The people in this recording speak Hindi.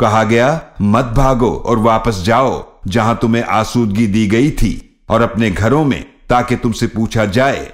कहा गया, मत भागो और वापस जाओ, जहाँ तुम्हें आसूदगी दी गई थी, और अपने घरों में, ताकि तुमसे पूछा जाए।